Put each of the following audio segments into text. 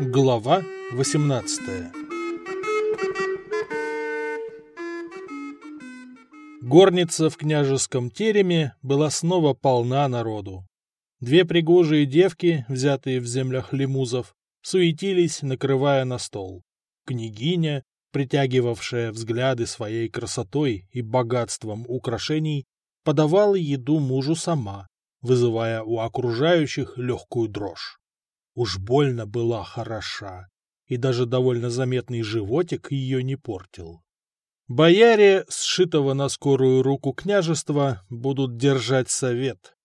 Глава 18 Горница в княжеском тереме была снова полна народу. Две пригожие девки, взятые в землях лимузов, суетились, накрывая на стол. Княгиня, притягивавшая взгляды своей красотой и богатством украшений, подавала еду мужу сама, вызывая у окружающих легкую дрожь. Уж больно была хороша, и даже довольно заметный животик ее не портил. Бояре, сшитого на скорую руку княжества, будут держать совет.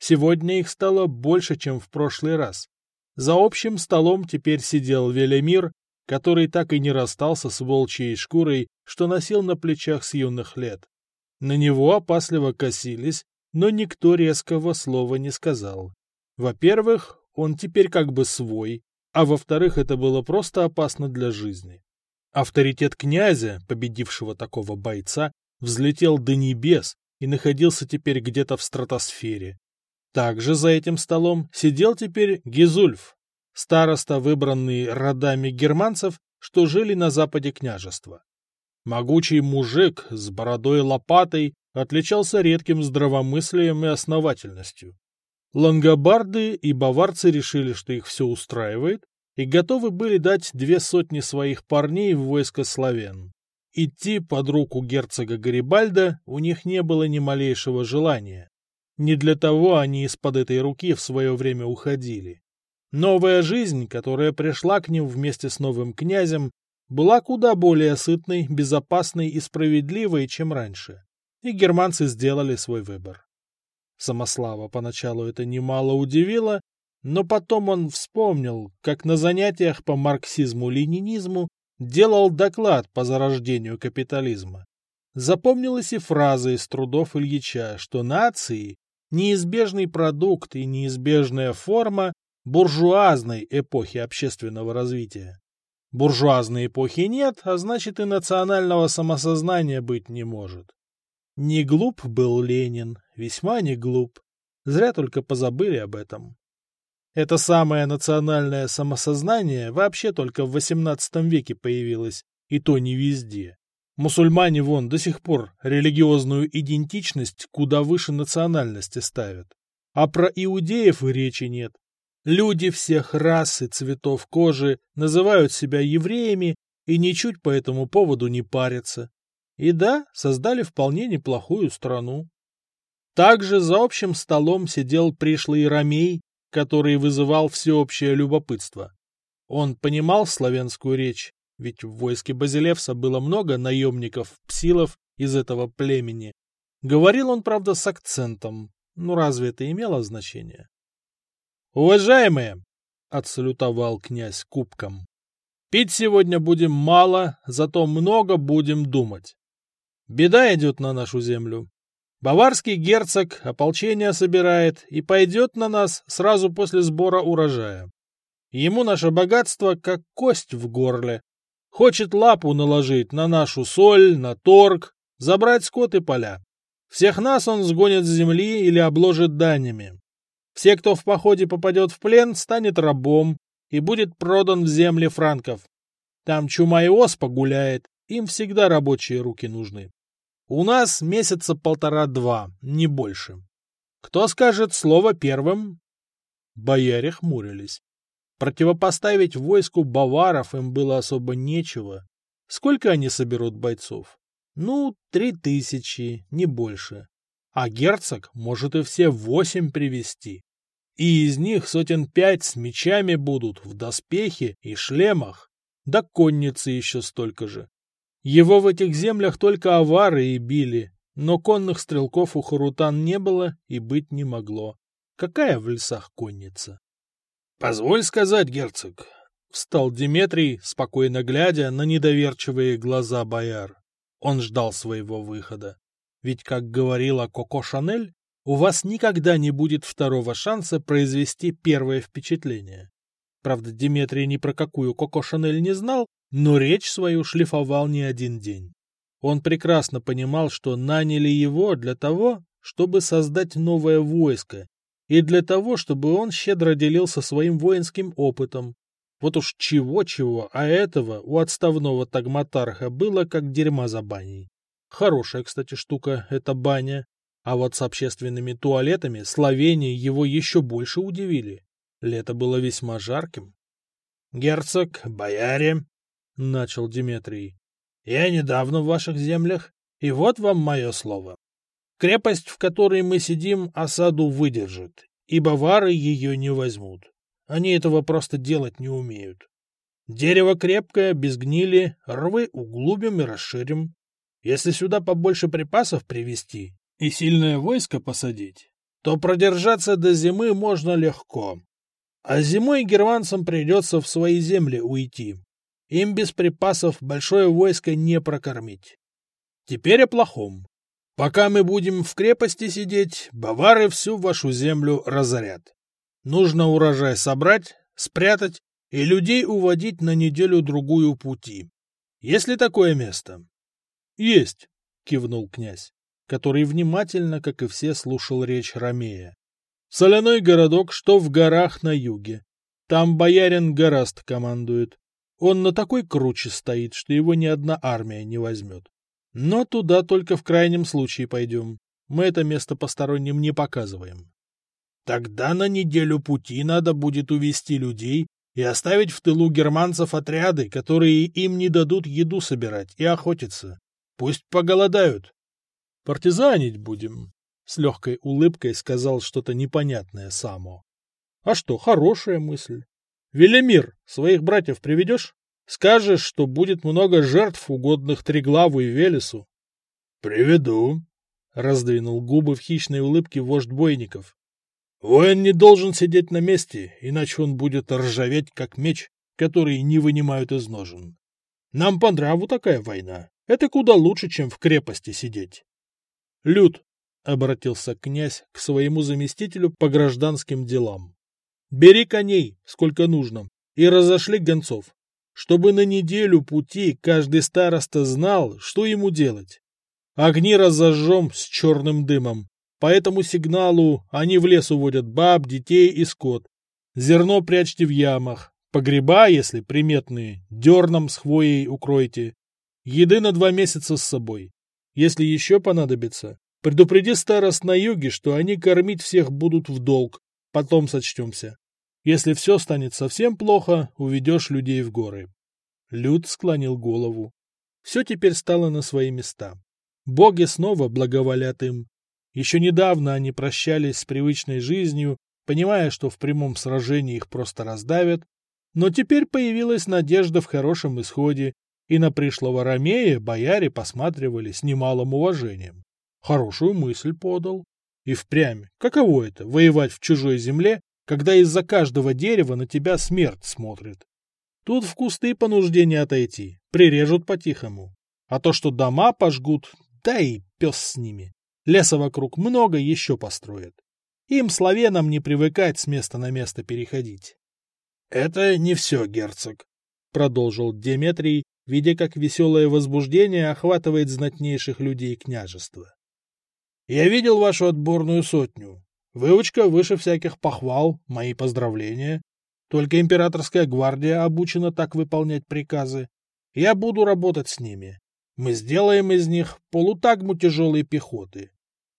Сегодня их стало больше, чем в прошлый раз. За общим столом теперь сидел Велимир, который так и не расстался с волчьей шкурой, что носил на плечах с юных лет. На него опасливо косились, но никто резкого слова не сказал. Во-первых, он теперь как бы свой, а во-вторых, это было просто опасно для жизни. Авторитет князя, победившего такого бойца, взлетел до небес и находился теперь где-то в стратосфере. Также за этим столом сидел теперь Гизульф, староста, выбранный родами германцев, что жили на западе княжества. Могучий мужик с бородой-лопатой отличался редким здравомыслием и основательностью. Лангобарды и баварцы решили, что их все устраивает, и готовы были дать две сотни своих парней в войско славян. Идти под руку герцога Гарибальда у них не было ни малейшего желания. Не для того они из-под этой руки в свое время уходили. Новая жизнь, которая пришла к ним вместе с новым князем, была куда более сытной, безопасной и справедливой, чем раньше. И германцы сделали свой выбор. Самослава поначалу это немало удивило, но потом он вспомнил, как на занятиях по марксизму-ленинизму делал доклад по зарождению капитализма. Запомнилась и фраза из трудов Ильича, что нации – неизбежный продукт и неизбежная форма буржуазной эпохи общественного развития. Буржуазной эпохи нет, а значит и национального самосознания быть не может. Не глуп был Ленин, весьма не глуп. Зря только позабыли об этом. Это самое национальное самосознание вообще только в XVIII веке появилось, и то не везде. Мусульмане вон до сих пор религиозную идентичность куда выше национальности ставят. А про иудеев и речи нет. Люди всех рас и цветов кожи называют себя евреями и ничуть по этому поводу не парятся. И да, создали вполне неплохую страну. Также за общим столом сидел пришлый Ромей, который вызывал всеобщее любопытство. Он понимал славянскую речь, ведь в войске Базилевса было много наемников-псилов из этого племени. Говорил он, правда, с акцентом. Ну, разве это имело значение? «Уважаемые!» — отсалютовал князь кубком. «Пить сегодня будем мало, зато много будем думать. Беда идет на нашу землю. Баварский герцог ополчение собирает и пойдет на нас сразу после сбора урожая. Ему наше богатство как кость в горле. Хочет лапу наложить на нашу соль, на торг, забрать скот и поля. Всех нас он сгонит с земли или обложит данями. Все, кто в походе попадет в плен, станет рабом и будет продан в земли франков. Там чума и оспа гуляет, им всегда рабочие руки нужны. У нас месяца полтора-два, не больше. Кто скажет слово первым? Бояре хмурились. Противопоставить войску баваров им было особо нечего. Сколько они соберут бойцов? Ну, три тысячи, не больше. А герцог может и все восемь привести. И из них сотен пять с мечами будут, в доспехе и шлемах. Да конницы еще столько же. Его в этих землях только авары и били, но конных стрелков у Харутан не было и быть не могло. Какая в лесах конница? — Позволь сказать, герцог, — встал Диметрий, спокойно глядя на недоверчивые глаза бояр. Он ждал своего выхода. Ведь, как говорила Коко Шанель, у вас никогда не будет второго шанса произвести первое впечатление. Правда, Диметрий ни про какую Коко Шанель не знал, но речь свою шлифовал не один день. Он прекрасно понимал, что наняли его для того, чтобы создать новое войско, и для того, чтобы он щедро делился своим воинским опытом. Вот уж чего-чего, а этого у отставного тагматарха было как дерьма за баней. Хорошая, кстати, штука эта баня. А вот с общественными туалетами Словении его еще больше удивили. Лето было весьма жарким. — Герцог, бояре, — начал Диметрий, — я недавно в ваших землях, и вот вам мое слово. Крепость, в которой мы сидим, осаду выдержит, и бавары ее не возьмут. Они этого просто делать не умеют. Дерево крепкое, без гнили, рвы углубим и расширим. Если сюда побольше припасов привезти и сильное войско посадить, то продержаться до зимы можно легко. А зимой германцам придется в свои земли уйти. Им без припасов большое войско не прокормить. Теперь о плохом. Пока мы будем в крепости сидеть, бавары всю вашу землю разорят. Нужно урожай собрать, спрятать и людей уводить на неделю-другую пути. Есть ли такое место? — Есть, — кивнул князь, который внимательно, как и все, слушал речь Ромея. — Соляной городок, что в горах на юге. Там боярин Гораст командует. Он на такой круче стоит, что его ни одна армия не возьмет. Но туда только в крайнем случае пойдем. Мы это место посторонним не показываем. Тогда на неделю пути надо будет увести людей и оставить в тылу германцев отряды, которые им не дадут еду собирать и охотиться. Пусть поголодают. Партизанить будем, — с легкой улыбкой сказал что-то непонятное Само. А что, хорошая мысль. Велимир, своих братьев приведешь? Скажешь, что будет много жертв, угодных Триглаву и Велесу. — Приведу, — раздвинул губы в хищной улыбке вождь бойников. Воин не должен сидеть на месте, иначе он будет ржаветь, как меч, который не вынимают из ножен. Нам по нраву такая война. Это куда лучше, чем в крепости сидеть. — Люд, — обратился князь к своему заместителю по гражданским делам, — бери коней, сколько нужно, и разошли гонцов, чтобы на неделю пути каждый староста знал, что ему делать. Огни разожжем с черным дымом, по этому сигналу они в лес уводят баб, детей и скот. Зерно прячьте в ямах. Погреба, если приметные, дерном с хвоей укройте. Еды на два месяца с собой. Если еще понадобится, предупреди старост на юге, что они кормить всех будут в долг. Потом сочтемся. Если все станет совсем плохо, уведешь людей в горы. Люд склонил голову. Все теперь стало на свои места. Боги снова благоволят им, еще недавно они прощались с привычной жизнью, понимая, что в прямом сражении их просто раздавят, но теперь появилась надежда в хорошем исходе, и на пришлого Ромея бояре посматривали с немалым уважением. Хорошую мысль подал. И впрямь, каково это — воевать в чужой земле, когда из-за каждого дерева на тебя смерть смотрит? Тут в кусты по нужде не отойти, прирежут по-тихому. А то, что дома пожгут, да и пес с ними. Леса вокруг много еще построят. Им, славянам, не привыкать с места на место переходить. — Это не все, герцог, — продолжил Деметрий, видя, как веселое возбуждение охватывает знатнейших людей княжества. — Я видел вашу отборную сотню. Выучка выше всяких похвал, мои поздравления. Только императорская гвардия обучена так выполнять приказы. Я буду работать с ними. Мы сделаем из них полутагму тяжелой пехоты.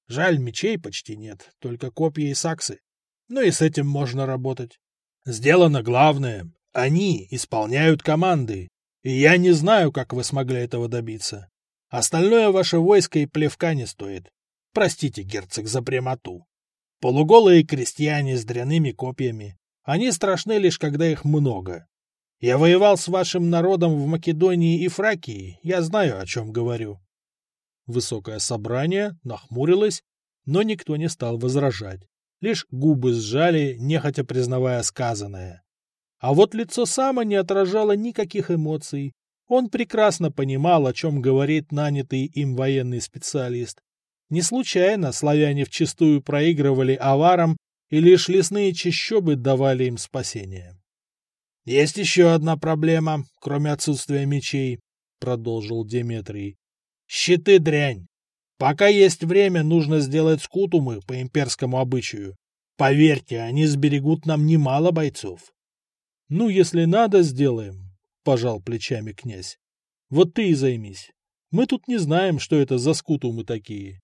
Жаль, мечей почти нет, только копья и саксы. Ну и с этим можно работать. Сделано главное. Они исполняют команды. И я не знаю, как вы смогли этого добиться. Остальное ваше войско и плевка не стоит. Простите, герцог, за прямоту. Полуголые крестьяне с дряными копьями. Они страшны лишь, когда их много. Я воевал с вашим народом в Македонии и Фракии, я знаю, о чем говорю. Высокое собрание нахмурилось, но никто не стал возражать. Лишь губы сжали, нехотя признавая сказанное. А вот лицо Сама не отражало никаких эмоций. Он прекрасно понимал, о чем говорит нанятый им военный специалист. Не случайно славяне вчистую проигрывали аварам, и лишь лесные чащобы давали им спасение. Есть еще одна проблема, кроме отсутствия мечей, продолжил Деметрий. Щиты дрянь. Пока есть время, нужно сделать скутумы по имперскому обычаю. Поверьте, они сберегут нам немало бойцов. Ну, если надо, сделаем, пожал плечами князь. Вот ты и займись. Мы тут не знаем, что это за скутумы такие.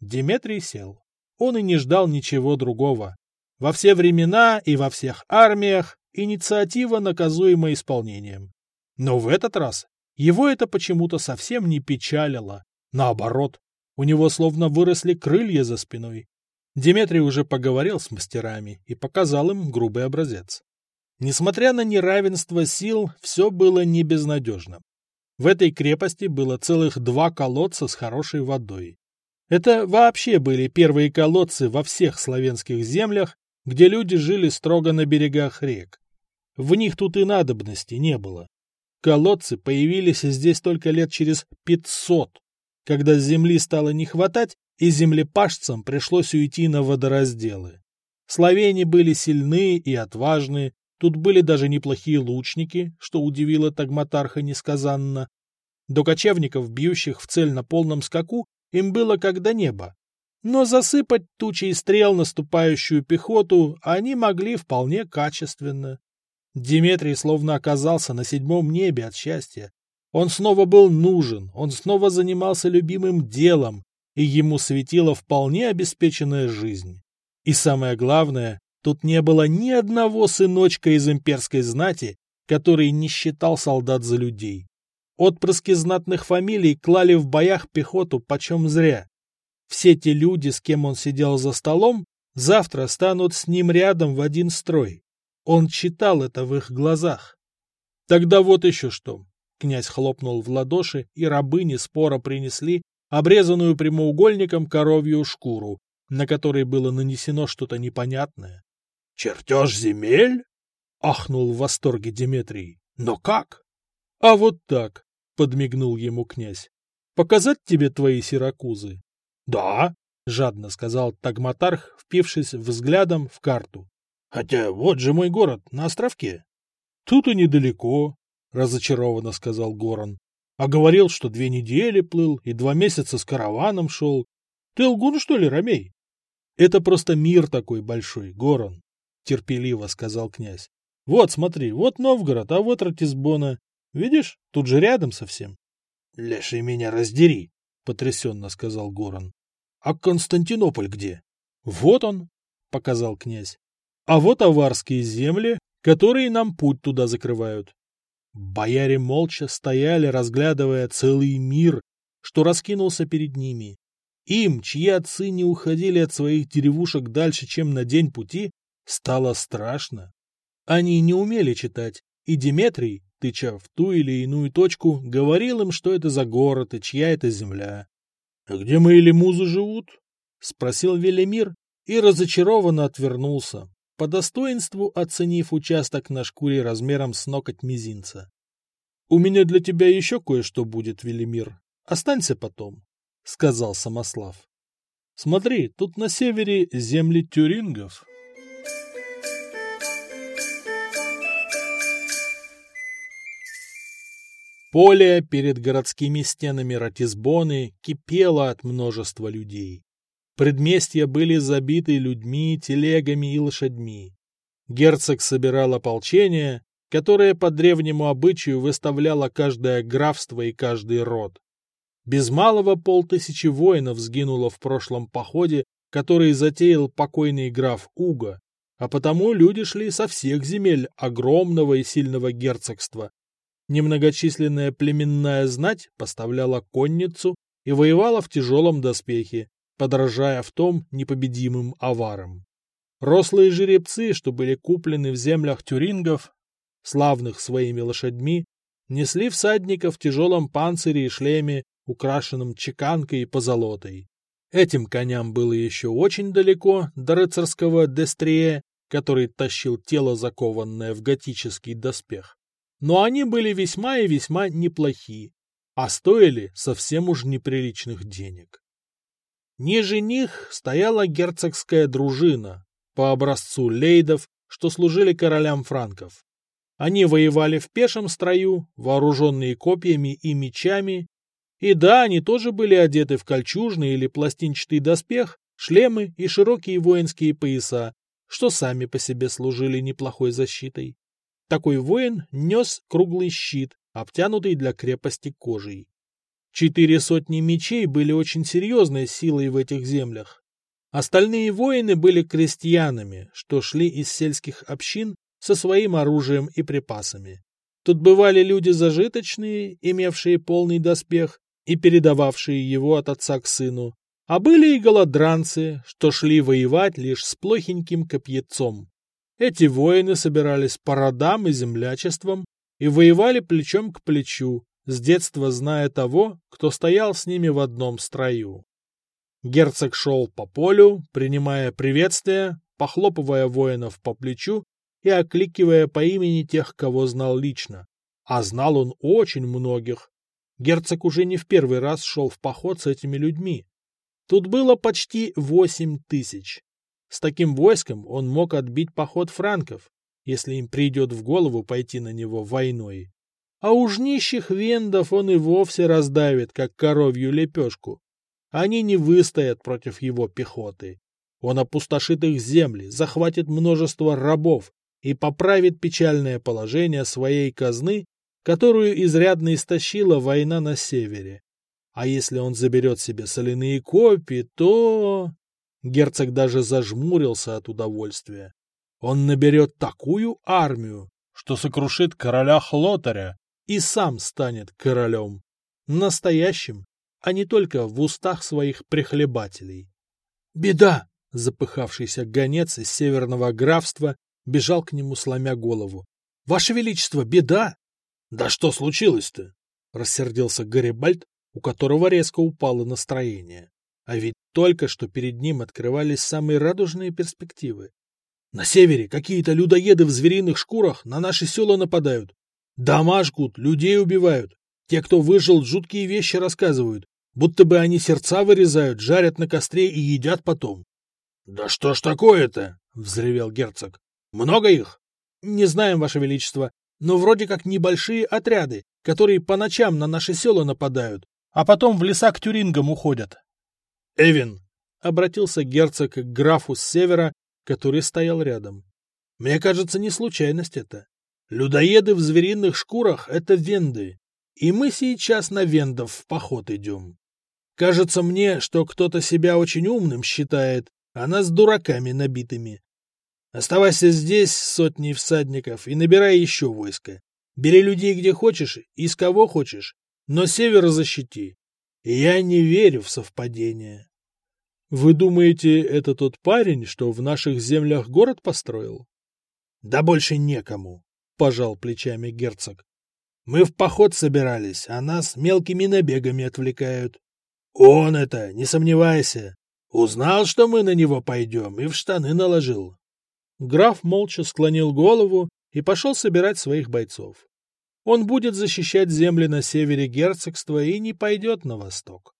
Деметрий сел. Он и не ждал ничего другого. Во все времена и во всех армиях инициатива наказуема исполнением. Но в этот раз его это почему-то совсем не печалило. Наоборот, у него словно выросли крылья за спиной. Деметрий уже поговорил с мастерами и показал им грубый образец. Несмотря на неравенство сил, все было не безнадежно. В этой крепости было целых два колодца с хорошей водой. Это вообще были первые колодцы во всех славянских землях, где люди жили строго на берегах рек. В них тут и надобности не было. Колодцы появились здесь только лет через 500, когда земли стало не хватать, и землепашцам пришлось уйти на водоразделы. Словени были сильны и отважны, тут были даже неплохие лучники, что удивило Тагматарха несказанно. До кочевников, бьющих в цель на полном скаку, им было как до неба. Но засыпать тучей стрел наступающую пехоту они могли вполне качественно. Диметрий словно оказался на седьмом небе от счастья. Он снова был нужен, он снова занимался любимым делом, и ему светила вполне обеспеченная жизнь. И самое главное, тут не было ни одного сыночка из имперской знати, который не считал солдат за людей. Отпрыски знатных фамилий клали в боях пехоту почем зря. Все те люди, с кем он сидел за столом, завтра станут с ним рядом в один строй. Он читал это в их глазах. Тогда вот еще что. Князь хлопнул в ладоши, и рабыни спора принесли обрезанную прямоугольником коровью шкуру, на которой было нанесено что-то непонятное. — Чертеж земель? — ахнул в восторге Деметрий. — Но как? — А вот так, — подмигнул ему князь. — Показать тебе твои сиракузы? — Да, — жадно сказал Тагматарх, впившись взглядом в карту. — Хотя вот же мой город, на островке. — Тут и недалеко, — разочарованно сказал Горан. А говорил, что две недели плыл и два месяца с караваном шел. Ты лгун, что ли, Ромей? — Это просто мир такой большой, Горан, — терпеливо сказал князь. — Вот, смотри, вот Новгород, а вот Ратисбона. Видишь, тут же рядом совсем. — Леший меня раздери, — потрясенно сказал Горан. — А Константинополь где? — Вот он, — показал князь. — А вот аварские земли, которые нам путь туда закрывают. Бояре молча стояли, разглядывая целый мир, что раскинулся перед ними. Им, чьи отцы не уходили от своих деревушек дальше, чем на день пути, стало страшно. Они не умели читать, и Диметрий, тыча в ту или иную точку, говорил им, что это за город и чья это земля. — А где мои лимузы живут? — спросил Велимир и разочарованно отвернулся, по достоинству оценив участок на шкуре размером с ноготь мизинца. — У меня для тебя еще кое-что будет, Велимир. Останься потом, — сказал Самослав. — Смотри, тут на севере земли тюрингов. Поле перед городскими стенами Ратисбоны кипело от множества людей. Предместья были забиты людьми, телегами и лошадьми. Герцог собирал ополчение, которое по древнему обычаю выставляло каждое графство и каждый род. Без малого полтысячи воинов сгинуло в прошлом походе, который затеял покойный граф Уго, а потому люди шли со всех земель огромного и сильного герцогства. Немногочисленная племенная знать поставляла конницу и воевала в тяжелом доспехе, подражая в том непобедимым аварам. Рослые жеребцы, что были куплены в землях тюрингов, славных своими лошадьми, несли всадников в тяжелом панцире и шлеме, украшенном чеканкой и позолотой. Этим коням было еще очень далеко до рыцарского дестрие, который тащил тело, закованное в готический доспех. Но они были весьма и весьма неплохи, а стоили совсем уж неприличных денег. Ниже них стояла герцогская дружина, по образцу лейдов, что служили королям франков. Они воевали в пешем строю, вооруженные копьями и мечами, и да, они тоже были одеты в кольчужный или пластинчатый доспех, шлемы и широкие воинские пояса, что сами по себе служили неплохой защитой. Такой воин нес круглый щит, обтянутый для крепости кожей. Четыре сотни мечей были очень серьезной силой в этих землях. Остальные воины были крестьянами, что шли из сельских общин со своим оружием и припасами. Тут бывали люди зажиточные, имевшие полный доспех и передававшие его от отца к сыну, а были и голодранцы, что шли воевать лишь с плохеньким копьецом. Эти воины собирались по родам и землячествам и воевали плечом к плечу, с детства зная того, кто стоял с ними в одном строю. Герцог шел по полю, принимая приветствия, похлопывая воинов по плечу и окликивая по имени тех, кого знал лично. А знал он очень многих. Герцог уже не в первый раз шел в поход с этими людьми. Тут было почти восемь тысяч. С таким войском он мог отбить поход франков, если им придет в голову пойти на него войной. А уж нищих вендов он и вовсе раздавит, как коровью лепешку. Они не выстоят против его пехоты. Он опустошит их земли, захватит множество рабов и поправит печальное положение своей казны, которую изрядно истощила война на севере. А если он заберет себе соляные копии, то... Герцог даже зажмурился от удовольствия. Он наберет такую армию, что сокрушит короля Хлотаря и сам станет королем. Настоящим, а не только в устах своих прихлебателей. «Беда!» — запыхавшийся гонец из северного графства бежал к нему, сломя голову. «Ваше Величество, беда!» «Да что случилось-то?» — рассердился Гарибальд, у которого резко упало настроение. А ведь только что перед ним открывались самые радужные перспективы. На севере какие-то людоеды в звериных шкурах на наши села нападают. Дома жгут, людей убивают. Те, кто выжил, жуткие вещи рассказывают. Будто бы они сердца вырезают, жарят на костре и едят потом. — Да что ж такое-то? — взревел герцог. — Много их? — Не знаем, Ваше Величество, но вроде как небольшие отряды, которые по ночам на наши села нападают, а потом в леса к тюрингам уходят. — Эвин! — обратился герцог к графу с севера, который стоял рядом. — Мне кажется, не случайность это. Людоеды в звериных шкурах — это венды, и мы сейчас на вендов в поход идем. Кажется мне, что кто-то себя очень умным считает, а нас дураками набитыми. Оставайся здесь сотней всадников и набирай еще войско. Бери людей где хочешь и с кого хочешь, но север защити. Я не верю в совпадение. Вы думаете, это тот парень, что в наших землях город построил? Да больше некому, пожал плечами герцог. Мы в поход собирались, а нас мелкими набегами отвлекают. Он это, не сомневайся. Узнал, что мы на него пойдем, и в штаны наложил. Граф молча склонил голову и пошел собирать своих бойцов. Он будет защищать земли на севере герцогства и не пойдет на восток. —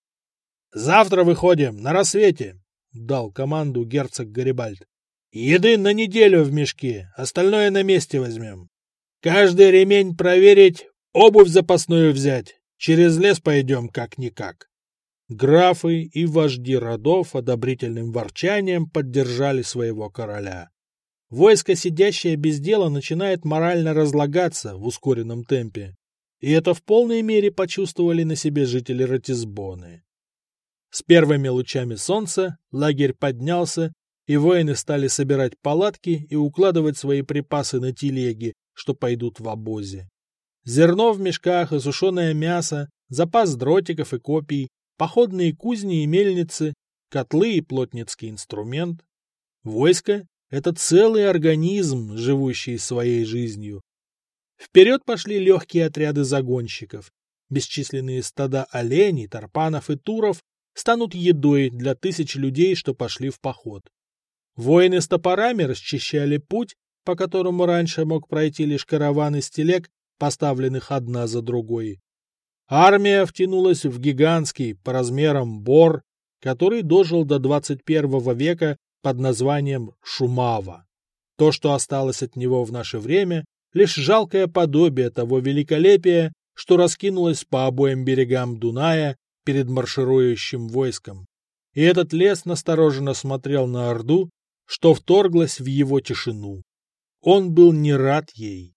Завтра выходим, на рассвете, — дал команду герцог Гарибальд. — Еды на неделю в мешке, остальное на месте возьмем. Каждый ремень проверить, обувь запасную взять. Через лес пойдем как-никак. Графы и вожди родов одобрительным ворчанием поддержали своего короля. Войско, сидящее без дела, начинает морально разлагаться в ускоренном темпе. И это в полной мере почувствовали на себе жители Ратисбоны. С первыми лучами солнца лагерь поднялся, и воины стали собирать палатки и укладывать свои припасы на телеги, что пойдут в обозе. Зерно в мешках и мясо, запас дротиков и копий, походные кузни и мельницы, котлы и плотницкий инструмент. Войско это целый организм, живущий своей жизнью. Вперед пошли легкие отряды загонщиков. Бесчисленные стада оленей, тарпанов и туров станут едой для тысяч людей, что пошли в поход. Воины с топорами расчищали путь, по которому раньше мог пройти лишь караван из телег, поставленных одна за другой. Армия втянулась в гигантский по размерам бор, который дожил до 21 века под названием Шумава. То, что осталось от него в наше время, лишь жалкое подобие того великолепия, что раскинулось по обоим берегам Дуная перед марширующим войском. и этот лес настороженно смотрел на Орду, что вторглась в его тишину. Он был не рад ей.